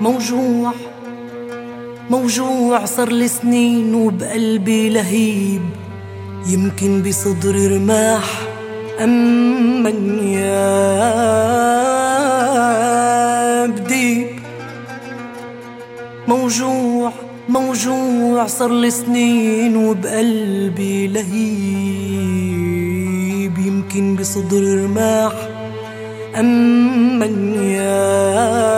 موجوع موجوع صار لي سنين وبقلبي لهيب. يمكن بصدري رماح أما يا بديب موجوع موجوع صار لي سنين وبقلبي لهيب. يمكن بصدري رماح أما يا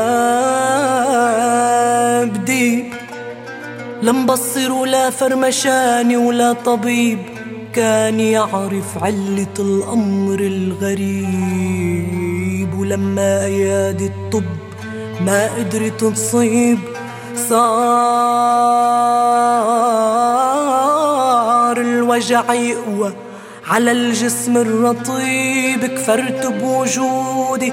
لا مبصر ولا فرمشاني ولا طبيب كان يعرف علة الأمر الغريب. ولما أيادي الطب ما قدرت تصيب صار الوجع يقوى على الجسم الرطيب. كفرت بوجودي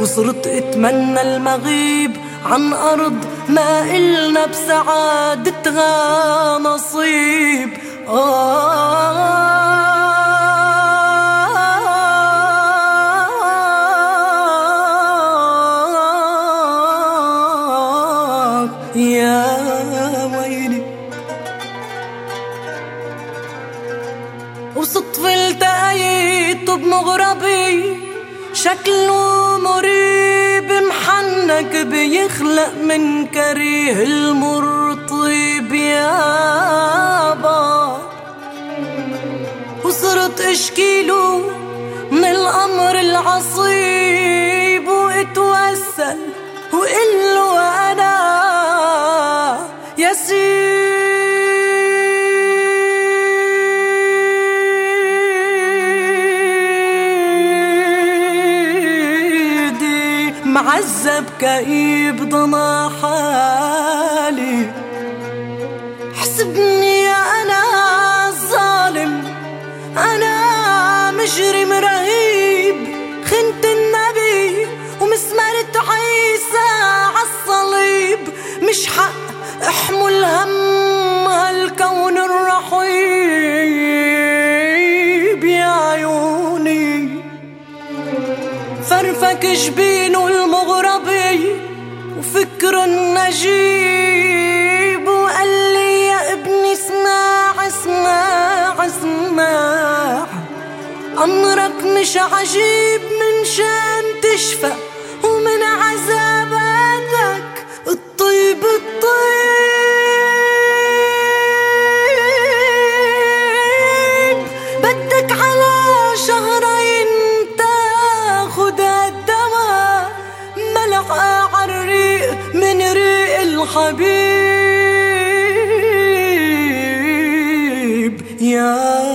وصرت أتمنى المغيب. عن أرض ما إلنا بسعادتها نصيب آه يا ويلي. وصدفة التقيت بمغربي شكله مريب محنك بيخلق من كريه المرطيب يابا وصرت اشكيله معذب كئيب ضنا حالي. حسبني يا أنا الظالم أنا مجرم رهيب. خنت النبي ومسمرت عيسى عالصليب مش حق أحمل هم فرفك جبينه المغربي وفكره النجيب وقال لي يا ابني اسمع اسمع اسمع. أمرك مش عجيب من شان تشفى حبيب يا